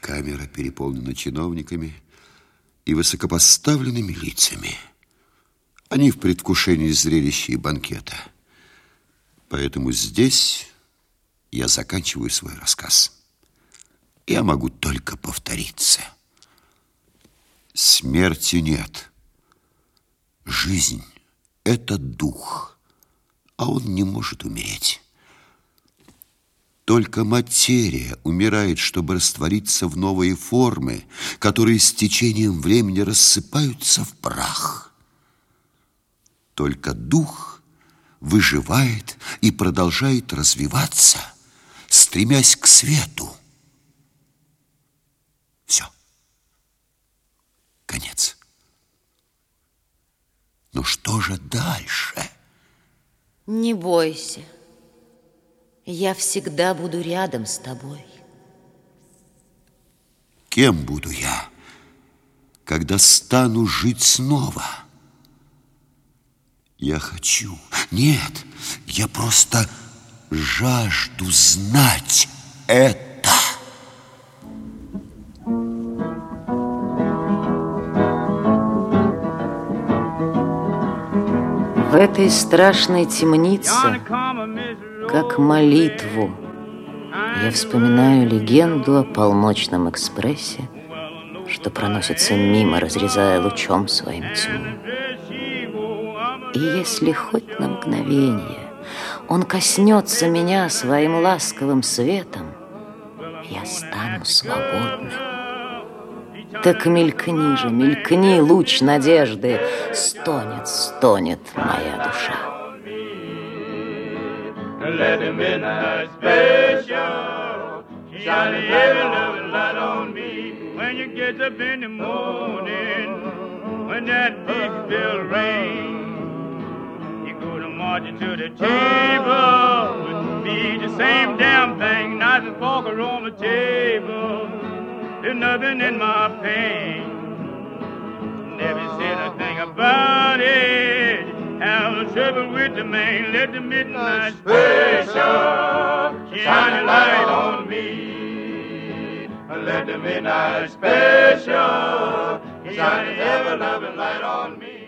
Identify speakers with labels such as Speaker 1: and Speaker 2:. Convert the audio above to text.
Speaker 1: камера переполнена чиновниками и высокопоставленными лицами. Они в предвкушении зрелища и банкета. Поэтому здесь я заканчиваю свой рассказ. Я могу только повториться. Смерти нет. Жизнь – это дух, а он не может умереть. Только материя умирает, чтобы раствориться в новые формы, которые с течением времени рассыпаются в прах. Только дух выживает и продолжает развиваться, стремясь к свету. Все. Конец. Но что же дальше?
Speaker 2: Не бойся. Я всегда буду рядом с тобой.
Speaker 1: Кем буду я, когда стану жить снова? Я хочу. Нет, я просто жажду знать это.
Speaker 2: В этой страшной темнице, как молитву, я вспоминаю легенду о полночном экспрессе, что проносится мимо, разрезая лучом своим тьму. И если хоть на мгновение он коснется меня своим ласковым светом, я стану свободным. Так мелькни же, мелькни, луч надежды, Стонет, стонет моя душа. Let the midnight special shine a heavy loving light on me. When you get up in the morning, when that big bell rings, you go to marching to the table me, the same damn thing, and fork are on the table. There's nothing in my pain. Never said a thing about. Living with the man, let the midnight special shine a light on me. Let the midnight special shine an ever-loving light on me.